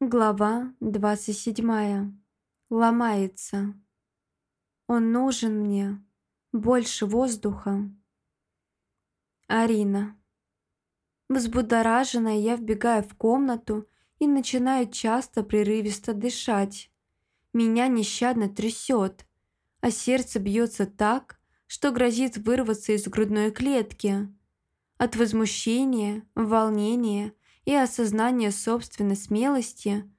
Глава 27. Ломается. Он нужен мне. Больше воздуха. Арина. Взбудораженная я вбегаю в комнату и начинаю часто прерывисто дышать. Меня нещадно трясет, а сердце бьется так, что грозит вырваться из грудной клетки. От возмущения, волнения и осознание собственной смелости.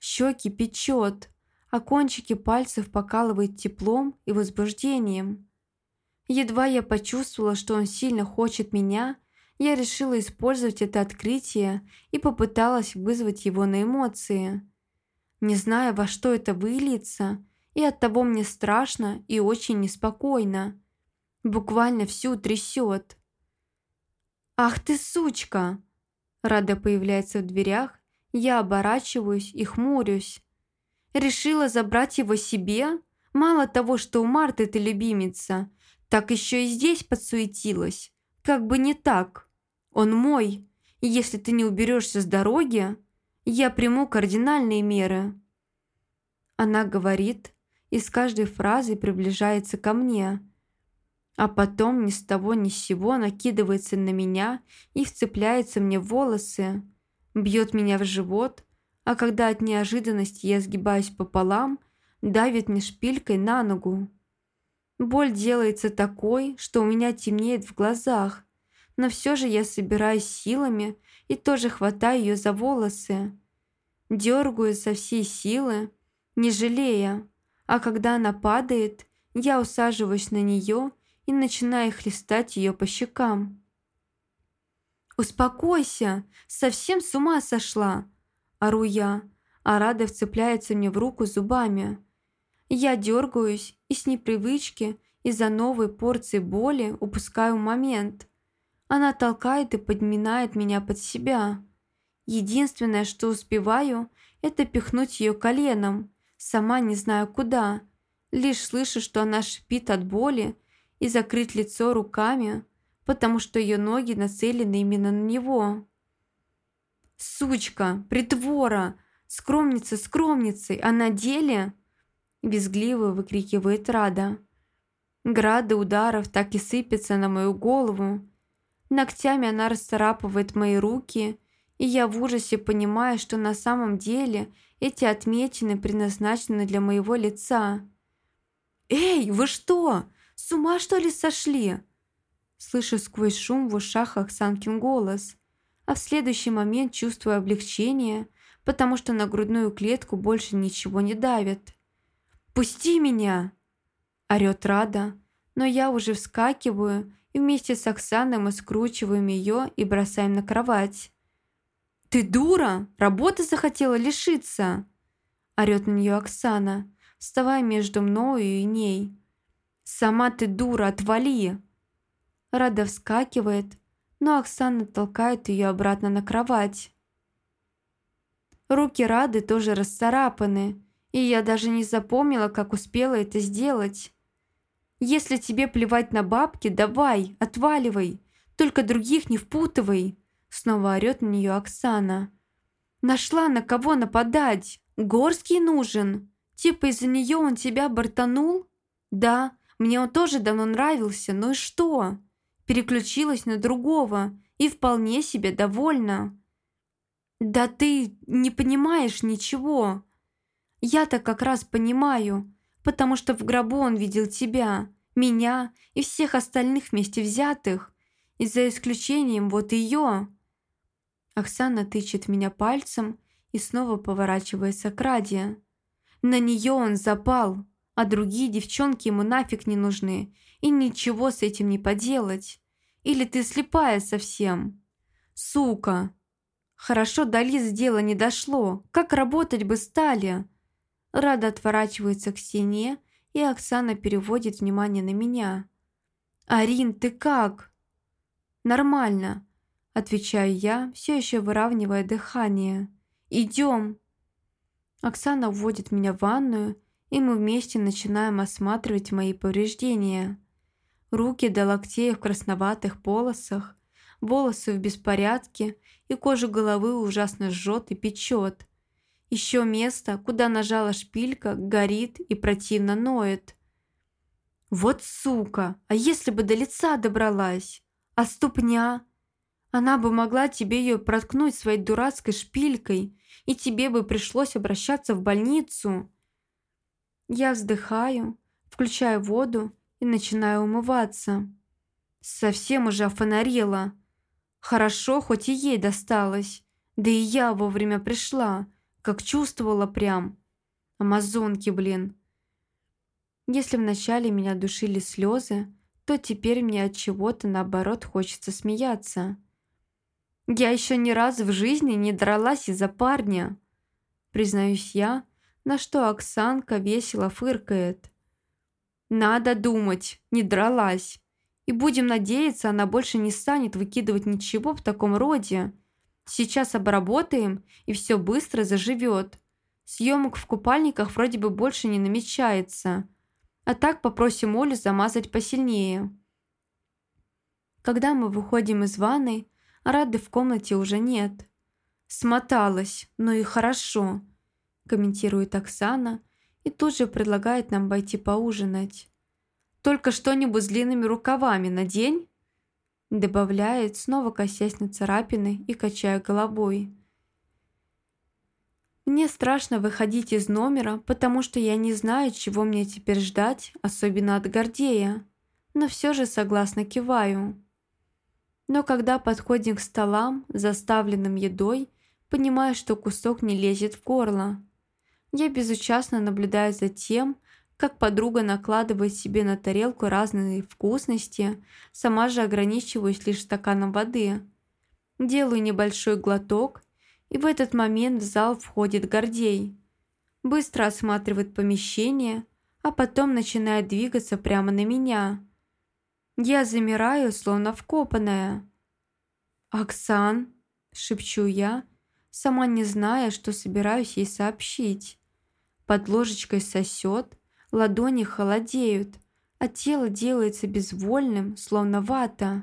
Щеки печет, а кончики пальцев покалывает теплом и возбуждением. Едва я почувствовала, что он сильно хочет меня, я решила использовать это открытие и попыталась вызвать его на эмоции. Не зная, во что это выльется, и оттого мне страшно и очень неспокойно. Буквально всю трясет. «Ах ты сучка!» Рада появляется в дверях, я оборачиваюсь и хмурюсь. Решила забрать его себе? Мало того, что у Марты ты любимица, так еще и здесь подсуетилась. Как бы не так. Он мой, и если ты не уберешься с дороги, я приму кардинальные меры. Она говорит и с каждой фразой приближается ко мне – а потом ни с того ни с сего накидывается на меня и вцепляется мне в волосы, бьет меня в живот, а когда от неожиданности я сгибаюсь пополам, давит мне шпилькой на ногу. Боль делается такой, что у меня темнеет в глазах, но все же я собираюсь силами и тоже хватаю ее за волосы. Дергаю со всей силы, не жалея, а когда она падает, я усаживаюсь на нее и начинаю хлестать ее по щекам. «Успокойся! Совсем с ума сошла!» Ору я, а Рада вцепляется мне в руку зубами. Я дергаюсь и с непривычки из-за новой порции боли упускаю момент. Она толкает и подминает меня под себя. Единственное, что успеваю, это пихнуть ее коленом, сама не знаю куда. Лишь слышу, что она шипит от боли и закрыть лицо руками, потому что ее ноги нацелены именно на него. «Сучка! Притвора! Скромница скромницей! А на деле...» Безгливо выкрикивает Рада. Грады ударов так и сыпятся на мою голову. Ногтями она расцарапывает мои руки, и я в ужасе понимаю, что на самом деле эти отметины предназначены для моего лица. «Эй, вы что? С ума, что ли, сошли?» Слышу сквозь шум в ушах Оксанкин голос, а в следующий момент чувствую облегчение, потому что на грудную клетку больше ничего не давит. «Пусти меня!» Орёт Рада, но я уже вскакиваю и вместе с Оксаной мы скручиваем ее и бросаем на кровать. «Ты дура! Работы захотела лишиться!» Орёт на нее Оксана, вставая между мною и ней. «Сама ты дура, отвали!» Рада вскакивает, но Оксана толкает ее обратно на кровать. Руки Рады тоже расцарапаны, и я даже не запомнила, как успела это сделать. «Если тебе плевать на бабки, давай, отваливай, только других не впутывай!» Снова орёт на нее Оксана. «Нашла на кого нападать! Горский нужен! Типа из-за нее он тебя бортанул? Да, мне он тоже давно нравился, ну и что? Переключилась на другого и вполне себе довольна. Да ты не понимаешь ничего. Я-то как раз понимаю, потому что в гробу он видел тебя, меня и всех остальных вместе взятых, и за исключением вот ее. Оксана тычет меня пальцем и снова поворачивается к Раде. На нее он запал а другие девчонки ему нафиг не нужны, и ничего с этим не поделать. Или ты слепая совсем? Сука! Хорошо, до Лизы дело не дошло. Как работать бы стали? Рада отворачивается к стене, и Оксана переводит внимание на меня. «Арин, ты как?» «Нормально», – отвечаю я, все еще выравнивая дыхание. «Идем». Оксана вводит меня в ванную, и мы вместе начинаем осматривать мои повреждения. Руки до локтей в красноватых полосах, волосы в беспорядке, и кожу головы ужасно жжет и печет. Еще место, куда нажала шпилька, горит и противно ноет. Вот сука! А если бы до лица добралась? А ступня? Она бы могла тебе ее проткнуть своей дурацкой шпилькой, и тебе бы пришлось обращаться в больницу. Я вздыхаю, включаю воду и начинаю умываться. Совсем уже офонарела. Хорошо, хоть и ей досталось. Да и я вовремя пришла, как чувствовала прям. Амазонки, блин. Если вначале меня душили слезы, то теперь мне от чего-то наоборот хочется смеяться. Я еще ни разу в жизни не дралась из-за парня. Признаюсь я, на что Оксанка весело фыркает. Надо думать, не дралась. И будем надеяться, она больше не станет выкидывать ничего в таком роде. Сейчас обработаем, и все быстро заживет. Съемок в купальниках вроде бы больше не намечается. А так попросим Олю замазать посильнее. Когда мы выходим из ванной, Рады в комнате уже нет. «Смоталась, ну и хорошо», – комментирует Оксана и тут же предлагает нам пойти поужинать. Только что-нибудь с длинными рукавами надень?» Добавляет, снова косясь на царапины и качая головой. Мне страшно выходить из номера, потому что я не знаю, чего мне теперь ждать, особенно от Гордея. Но все же согласно киваю. Но когда подходим к столам, заставленным едой, понимаю, что кусок не лезет в горло. Я безучастно наблюдаю за тем, как подруга накладывает себе на тарелку разные вкусности, сама же ограничиваюсь лишь стаканом воды. Делаю небольшой глоток, и в этот момент в зал входит Гордей. Быстро осматривает помещение, а потом начинает двигаться прямо на меня. Я замираю, словно вкопанная. «Оксан», – шепчу я, сама не зная, что собираюсь ей сообщить. Под ложечкой сосет – Ладони холодеют, а тело делается безвольным, словно вата.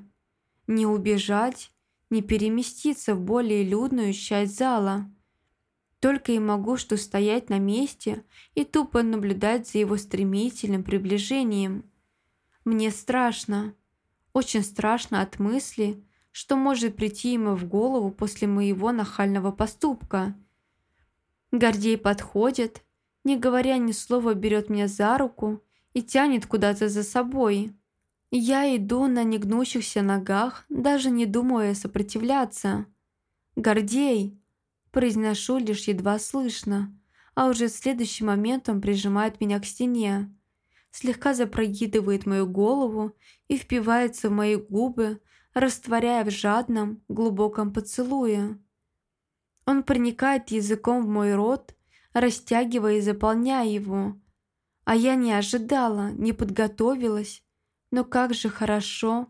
Не убежать, не переместиться в более людную часть зала. Только и могу что стоять на месте и тупо наблюдать за его стремительным приближением. Мне страшно, очень страшно от мысли, что может прийти ему в голову после моего нахального поступка. Гордей подходит, не говоря ни слова, берет меня за руку и тянет куда-то за собой. Я иду на негнущихся ногах, даже не думая сопротивляться. «Гордей!» – произношу лишь едва слышно, а уже в следующий момент он прижимает меня к стене, слегка запрогидывает мою голову и впивается в мои губы, растворяя в жадном, глубоком поцелуе. Он проникает языком в мой рот, растягивая и заполняя его. А я не ожидала, не подготовилась. Но как же хорошо,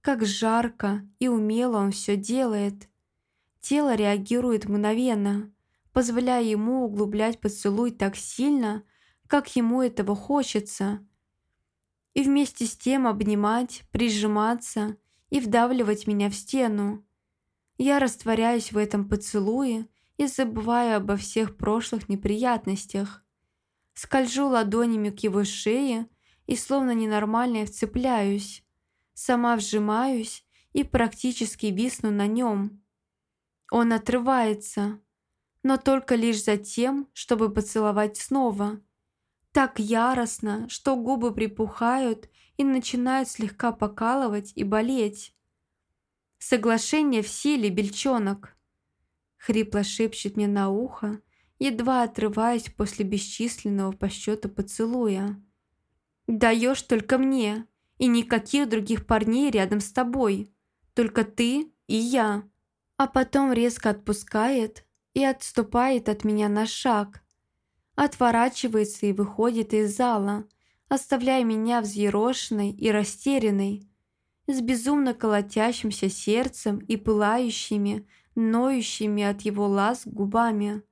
как жарко и умело он все делает. Тело реагирует мгновенно, позволяя ему углублять поцелуй так сильно, как ему этого хочется. И вместе с тем обнимать, прижиматься и вдавливать меня в стену. Я растворяюсь в этом поцелуе и забываю обо всех прошлых неприятностях. Скольжу ладонями к его шее и словно ненормальная вцепляюсь. Сама вжимаюсь и практически висну на нем. Он отрывается, но только лишь за тем, чтобы поцеловать снова. Так яростно, что губы припухают и начинают слегка покалывать и болеть. Соглашение в силе, бельчонок. Хрипло шепчет мне на ухо, едва отрываясь после бесчисленного по счету поцелуя. «Даешь только мне, и никаких других парней рядом с тобой. Только ты и я». А потом резко отпускает и отступает от меня на шаг. Отворачивается и выходит из зала, оставляя меня взъерошенной и растерянной, с безумно колотящимся сердцем и пылающими, ноющими от его ласк губами.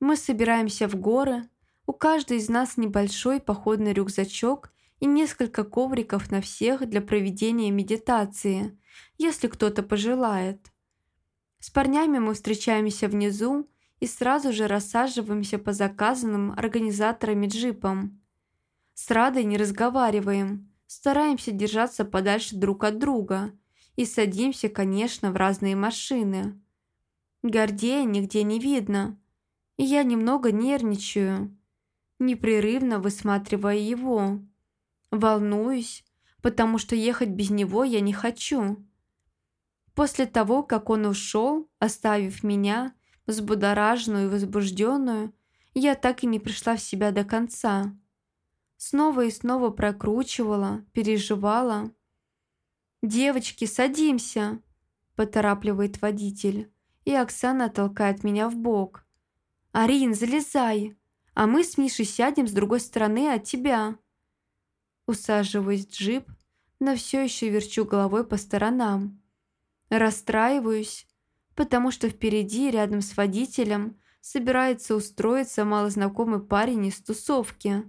Мы собираемся в горы, у каждой из нас небольшой походный рюкзачок и несколько ковриков на всех для проведения медитации, если кто-то пожелает. С парнями мы встречаемся внизу и сразу же рассаживаемся по заказанным организаторами джипам. С Радой не разговариваем, стараемся держаться подальше друг от друга и садимся, конечно, в разные машины. Гордея нигде не видно, и я немного нервничаю, непрерывно высматривая его. Волнуюсь, потому что ехать без него я не хочу. После того, как он ушел, оставив меня, взбудораженную и возбужденную, я так и не пришла в себя до конца. Снова и снова прокручивала, переживала. «Девочки, садимся!» – поторапливает водитель, и Оксана толкает меня в бок. «Арин, залезай, а мы с Мишей сядем с другой стороны от тебя». Усаживаюсь в джип, но все еще верчу головой по сторонам. Расстраиваюсь, потому что впереди, рядом с водителем, собирается устроиться малознакомый парень из тусовки.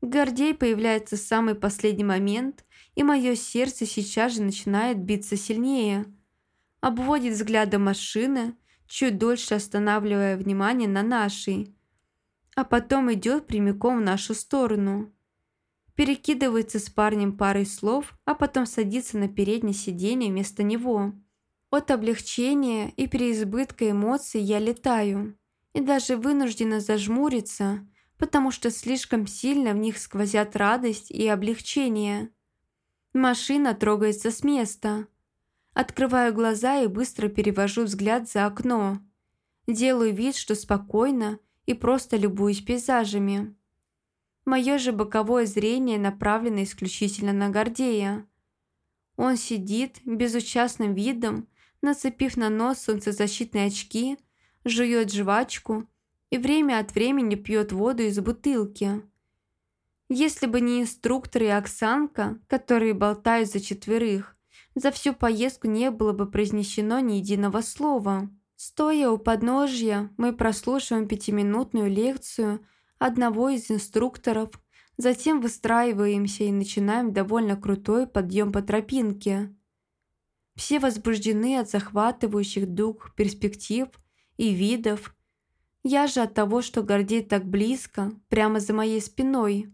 Гордей появляется в самый последний момент, и мое сердце сейчас же начинает биться сильнее. Обводит взглядом машины, чуть дольше останавливая внимание на нашей, а потом идет прямиком в нашу сторону. Перекидывается с парнем парой слов, а потом садится на переднее сиденье вместо него. От облегчения и переизбытка эмоций я летаю и даже вынуждена зажмуриться, потому что слишком сильно в них сквозят радость и облегчение. Машина трогается с места. Открываю глаза и быстро перевожу взгляд за окно. Делаю вид, что спокойно и просто любуюсь пейзажами. Мое же боковое зрение направлено исключительно на Гордея. Он сидит безучастным видом нацепив на нос солнцезащитные очки, жует жвачку и время от времени пьет воду из бутылки. Если бы не инструктор и Оксанка, которые болтают за четверых, за всю поездку не было бы произнесено ни единого слова. Стоя у подножья, мы прослушиваем пятиминутную лекцию одного из инструкторов, затем выстраиваемся и начинаем довольно крутой подъем по тропинке. Все возбуждены от захватывающих дух перспектив и видов. Я же от того, что Гордей так близко, прямо за моей спиной.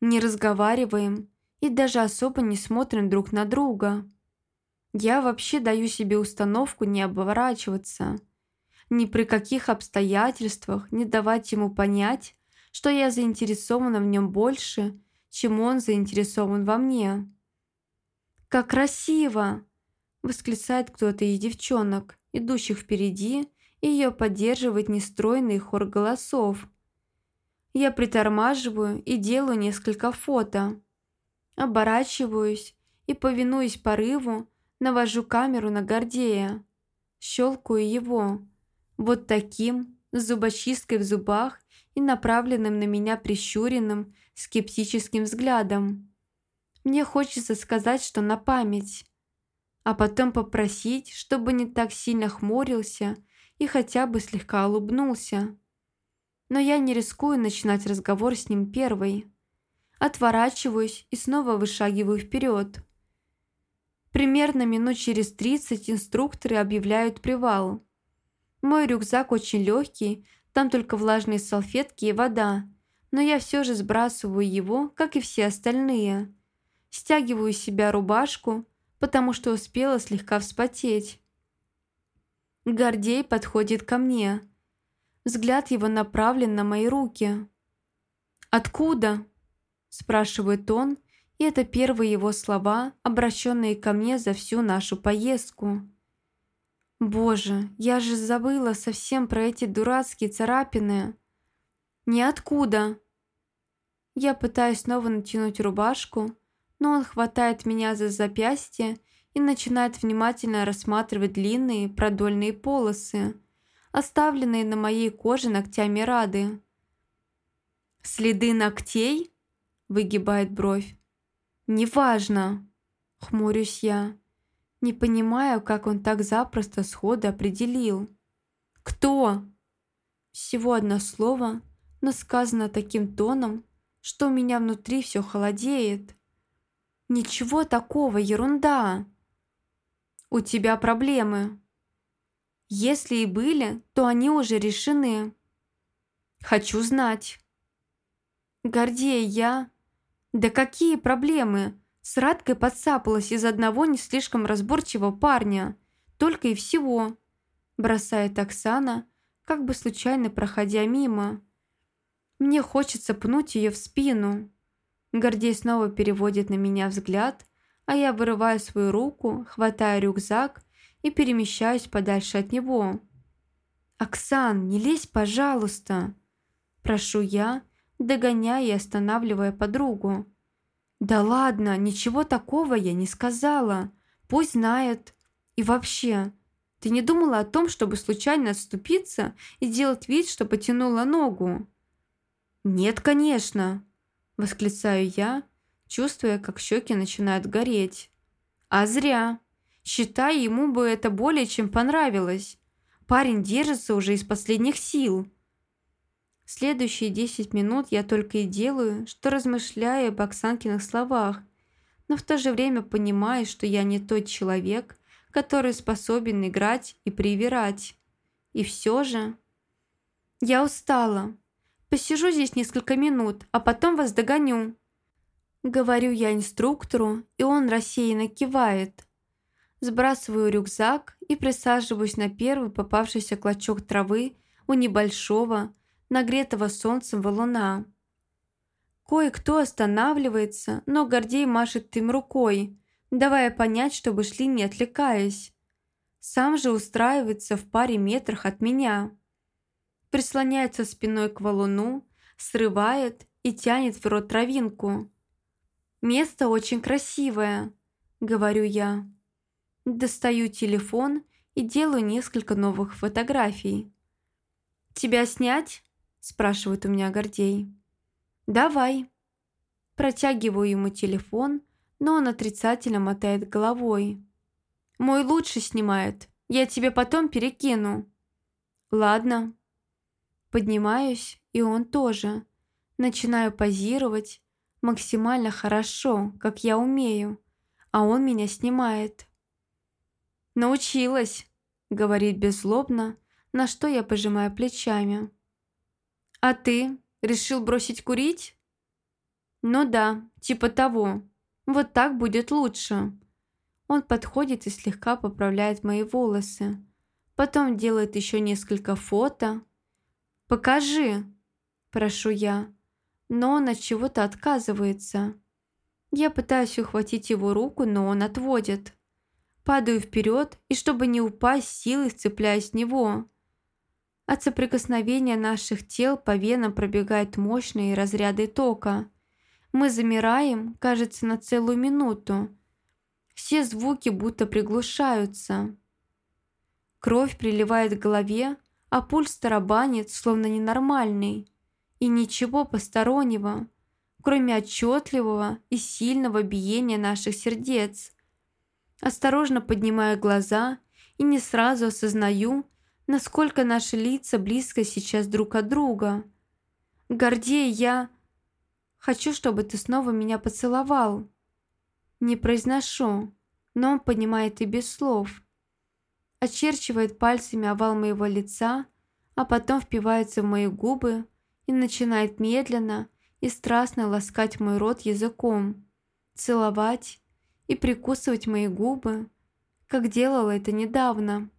Не разговариваем и даже особо не смотрим друг на друга. Я вообще даю себе установку не оборачиваться. Ни при каких обстоятельствах не давать ему понять, что я заинтересована в нем больше, чем он заинтересован во мне. «Как красиво!» восклицает кто-то из девчонок, идущих впереди, ее поддерживает нестройный хор голосов. Я притормаживаю и делаю несколько фото. Оборачиваюсь и, повинуясь порыву, навожу камеру на Гордея. Щелкаю его. Вот таким, с зубочисткой в зубах и направленным на меня прищуренным, скептическим взглядом. Мне хочется сказать, что на память а потом попросить, чтобы не так сильно хмурился и хотя бы слегка улыбнулся. Но я не рискую начинать разговор с ним первой. Отворачиваюсь и снова вышагиваю вперед. Примерно минут через 30 инструкторы объявляют привал. Мой рюкзак очень легкий, там только влажные салфетки и вода, но я все же сбрасываю его, как и все остальные. Стягиваю себя рубашку, потому что успела слегка вспотеть. Гордей подходит ко мне. Взгляд его направлен на мои руки. «Откуда?» – спрашивает он, и это первые его слова, обращенные ко мне за всю нашу поездку. «Боже, я же забыла совсем про эти дурацкие царапины!» «Ниоткуда!» Я пытаюсь снова натянуть рубашку, но он хватает меня за запястье и начинает внимательно рассматривать длинные продольные полосы, оставленные на моей коже ногтями Рады. «Следы ногтей?» – выгибает бровь. «Неважно», – хмурюсь я. Не понимаю, как он так запросто сходу определил. «Кто?» Всего одно слово, но сказано таким тоном, что у меня внутри все холодеет. «Ничего такого, ерунда!» «У тебя проблемы!» Если и были, то они уже решены. Хочу знать. Гордея я... Да какие проблемы? С Радкой подцапалась из одного не слишком разборчивого парня. Только и всего. Бросает Оксана, как бы случайно проходя мимо. Мне хочется пнуть ее в спину. Гордей снова переводит на меня взгляд, а я вырываю свою руку, хватаю рюкзак и перемещаюсь подальше от него. «Оксан, не лезь, пожалуйста!» Прошу я, догоняя и останавливая подругу. «Да ладно, ничего такого я не сказала. Пусть знает. И вообще, ты не думала о том, чтобы случайно отступиться и сделать вид, что потянула ногу?» «Нет, конечно!» – восклицаю я, чувствуя, как щеки начинают гореть. «А зря. Считай, ему бы это более чем понравилось. Парень держится уже из последних сил». Следующие десять минут я только и делаю, что размышляю об Оксанкиных словах, но в то же время понимаю, что я не тот человек, который способен играть и привирать. И все же... Я устала. Посижу здесь несколько минут, а потом вас догоню. Говорю я инструктору, и он рассеянно кивает. Сбрасываю рюкзак и присаживаюсь на первый попавшийся клочок травы у небольшого, нагретого солнцем валуна. Кое-кто останавливается, но Гордей машет им рукой, давая понять, чтобы шли не отвлекаясь. Сам же устраивается в паре метрах от меня. Прислоняется спиной к валуну, срывает и тянет в рот травинку. «Место очень красивое», — говорю я. Достаю телефон и делаю несколько новых фотографий. «Тебя снять?» – спрашивает у меня Гордей. «Давай». Протягиваю ему телефон, но он отрицательно мотает головой. «Мой лучше снимает. Я тебе потом перекину». «Ладно». Поднимаюсь, и он тоже. Начинаю позировать, максимально хорошо, как я умею, а он меня снимает. «Научилась», — говорит беззлобно, на что я пожимаю плечами. «А ты решил бросить курить?» «Ну да, типа того. Вот так будет лучше». Он подходит и слегка поправляет мои волосы. Потом делает еще несколько фото. «Покажи!» – прошу я но он от чего-то отказывается. Я пытаюсь ухватить его руку, но он отводит. Падаю вперед и, чтобы не упасть, силой цепляюсь в него. От соприкосновения наших тел по венам пробегают мощные разряды тока. Мы замираем, кажется, на целую минуту. Все звуки будто приглушаются. Кровь приливает к голове, а пульс тарабанит, словно ненормальный и ничего постороннего, кроме отчетливого и сильного биения наших сердец. Осторожно поднимаю глаза и не сразу осознаю, насколько наши лица близко сейчас друг от друга. Гордея я... Хочу, чтобы ты снова меня поцеловал. Не произношу, но он понимает и без слов. Очерчивает пальцами овал моего лица, а потом впивается в мои губы, и начинает медленно и страстно ласкать мой рот языком, целовать и прикусывать мои губы, как делала это недавно.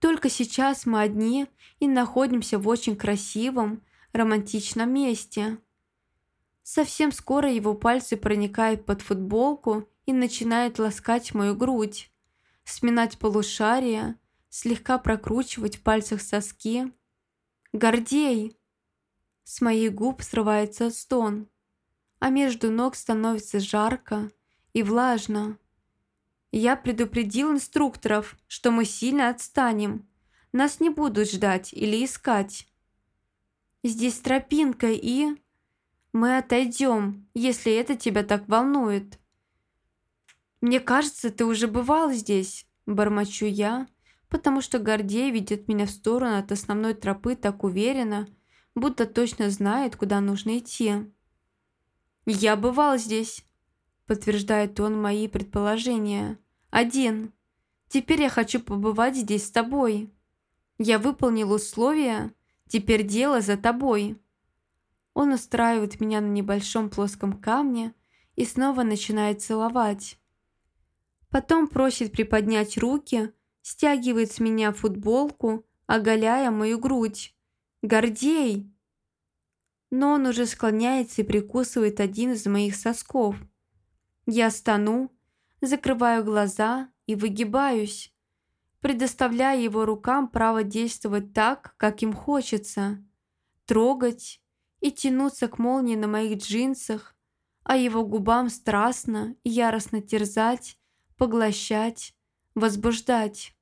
Только сейчас мы одни и находимся в очень красивом, романтичном месте. Совсем скоро его пальцы проникают под футболку и начинают ласкать мою грудь, сминать полушария, слегка прокручивать в пальцах соски, Гордей!» С моих губ срывается стон, а между ног становится жарко и влажно. Я предупредил инструкторов, что мы сильно отстанем. Нас не будут ждать или искать. Здесь тропинка и... Мы отойдем, если это тебя так волнует. Мне кажется, ты уже бывал здесь, бормочу я, потому что Гордей ведет меня в сторону от основной тропы так уверенно, будто точно знает, куда нужно идти. «Я бывал здесь», – подтверждает он мои предположения. «Один. Теперь я хочу побывать здесь с тобой. Я выполнил условия, теперь дело за тобой. Он устраивает меня на небольшом плоском камне и снова начинает целовать. Потом просит приподнять руки, стягивает с меня футболку, оголяя мою грудь. «Гордей!» Но он уже склоняется и прикусывает один из моих сосков. Я стану, закрываю глаза и выгибаюсь, предоставляя его рукам право действовать так, как им хочется, трогать и тянуться к молнии на моих джинсах, а его губам страстно и яростно терзать, поглощать, возбуждать.